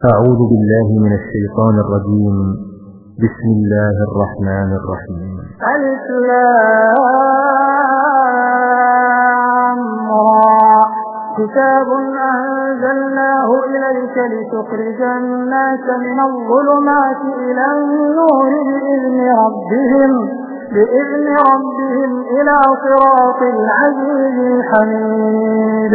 أعوذ بالله من الشيطان الرجيم. بسم الله الرحمن الرحيم. الإسلام كتاب أنزلناه إليك لتخرج الناس من الظلمات إلى النور بإذن ربهم بإذن ربهم إلى صراط العزيز الحميد.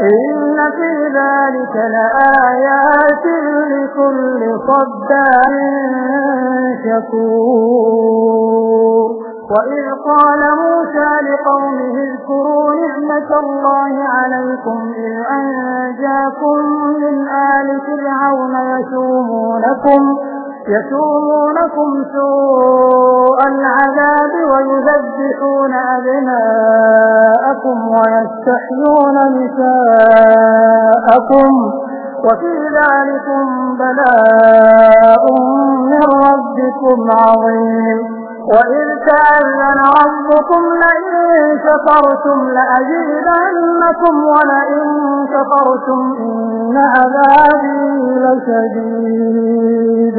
إن في ذلك لآيات لكل صدار شكور وإذ قال موسى لقومه اذكروا نعمة الله عليكم إذ أنجاكم من آل فرعون يسومونكم يسومونكم سوء العذاب ويذبحون أبناءكم ويستحيون نساءكم وفي ذلكم بلاء من ربكم عظيم. وإذ تأذن ربكم لئن شكرتم لأزيدنكم ولئن كفرتم إن عذابي لشديد.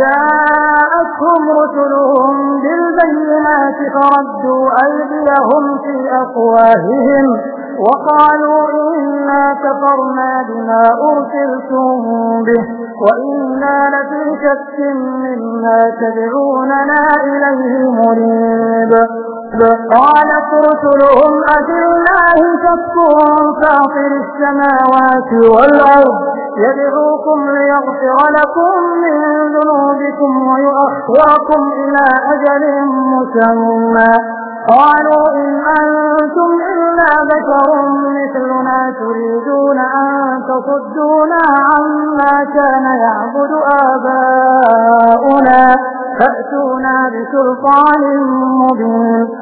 جاءتهم رسلهم بالبينات فردوا أيديهم في أفواههم وقالوا إنا كفرنا بما أرسلتم به وإنا لفي شك مما تدعوننا إليه مريب. قالت رسلهم أفي الله شك فاطر السماوات والأرض يدعوكم ليغفر لكم من ذنوبكم ويؤخركم إلى أجل مسمى. قالوا إن أنتم إلا بشر مثلنا تريدون أن تصدونا عما كان يعبد آباؤنا. فأتونا بسلطان مبين.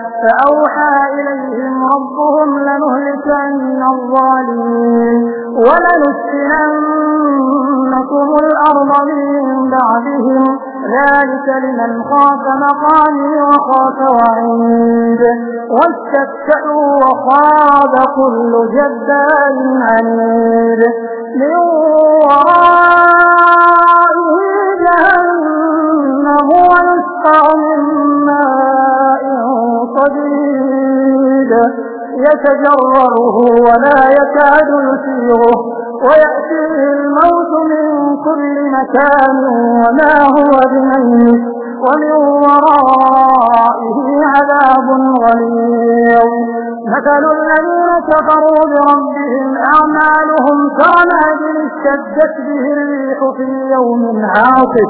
فأوحى إليهم ربهم لنهلكن الظالمين ولنسكننكم الأرض من بعدهم. ذلك لمن خاف مقامي وخاف وعيد. واستفتحوا وخاب كل جبار عنيد. يتجرره ولا يكاد يسيره ويأتيه الموت من كل مكان وما هو بميت ومن ورائه عذاب غليظ. مثل الذين كفروا بربهم أعمالهم كرماد اشتدت به الريح في يوم عاصف.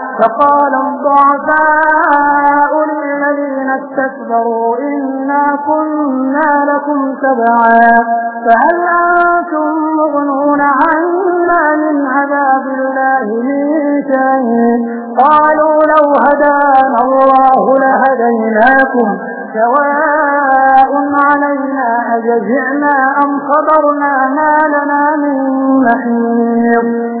فقال الضعفاء للذين استكبروا إنا كنا لكم تبعا فهل أنتم مغنون عنا من عذاب الله من شيء؟ قالوا لو هدانا الله لهديناكم سواء علينا أجزعنا أم خبرنا ما لنا من محيط.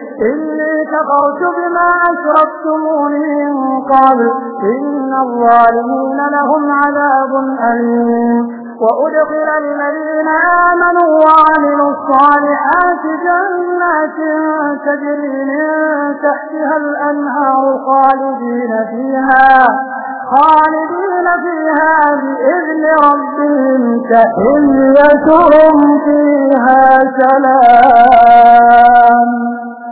إني كفرت بما أشرفتموني من قبل. إن الظالمين لهم عذاب أليم. وأدخل الذين آمنوا وعملوا الصالحات جنات تجري من تحتها الأنهار خالدين فيها خالدين فيها بإذن ربهم تحيتهم فيها سلام.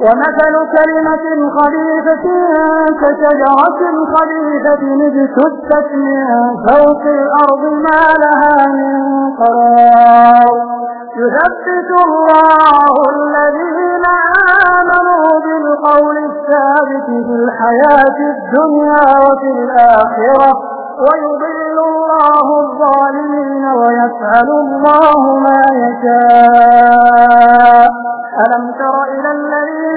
ومثل كلمة خبيثة كشجرة خبيثة اجتثت من فوق الأرض ما لها من قرار. يثبت الله الذين آمنوا بالقول الثابت في الحياة الدنيا وفي الآخرة ويضل الله الظالمين ويفعل الله ما يشاء. ألم تر إلى الذين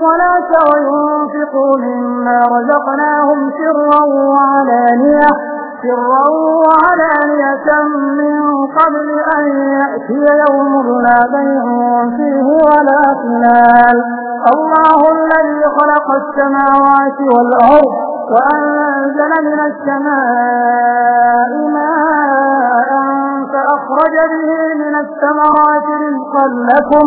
الصلاة وينفقوا مما رزقناهم سرا وعلانية سرا وعلانية من قبل أن يأتي يوم لا بيع فيه ولا خلال. الله الذي خلق السماوات والأرض وأنزل من السماء ماء فأخرج به من الثمرات رزقا لكم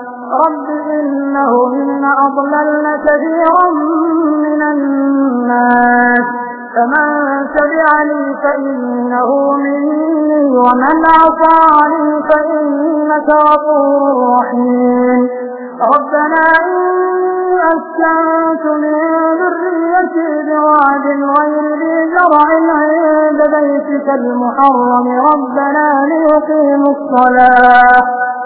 رب إنهن أضللن كثيرا من الناس. فمن تبعني فإنه مني ومن عصاني فإنك غفور رحيم. ربنا إني أسكنت من ذريتي بواد غير ذي زرع عند بيتك المحرم. ربنا ليقيموا الصلاة.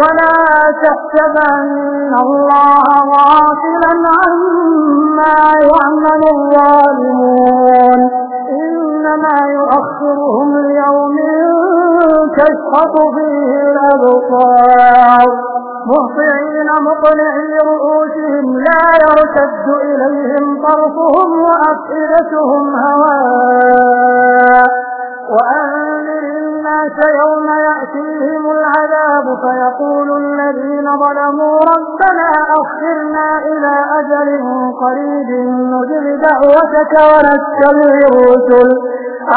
ولا تحسبن الله غافلا عما يعمل الظالمون إنما يؤخرهم ليوم تشخط فيه الأبصار مهطعين مقنعي رؤوسهم لا يرتد إليهم طرفهم وأفئدتهم هواء وأنذر الناس يوم يأتيهم العذاب فيقول الذين ظلموا ربنا أخرنا إلى أجل قريب نجل دعوتك ونتبع الرسل.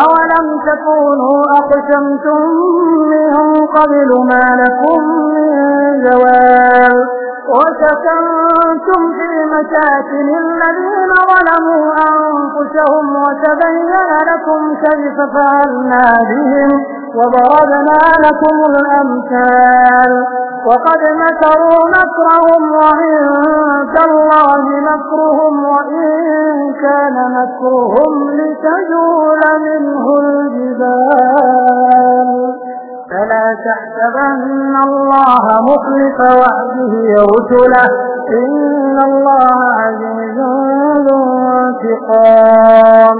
أولم تكونوا أقسمتم من قبل ما لكم من زوال؟ وسكنتم في مساكن الذين ظلموا أنفسهم وتبين لكم كيف فعلنا بهم. وضربنا لكم الأمثال. وقد مكروا مكرهم وعند الله مكرهم وإن كان مكرهم لتجول منه الجبال. فلا تحسبن الله مخلف وعده رسله. إن الله عزيز ذو انتقام.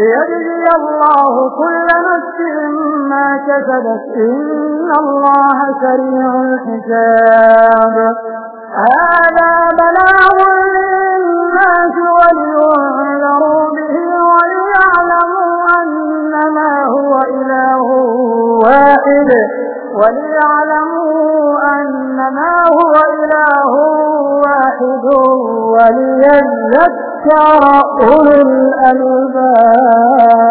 ليجزي الله كل نفس ما كسبت. إن الله سريع الحساب. هذا بلاغ للناس ولينذروا به وليعلموا أنما هو إله واحد. وليعلموا أنما هو إله واحد. وليذكر أولو الألباب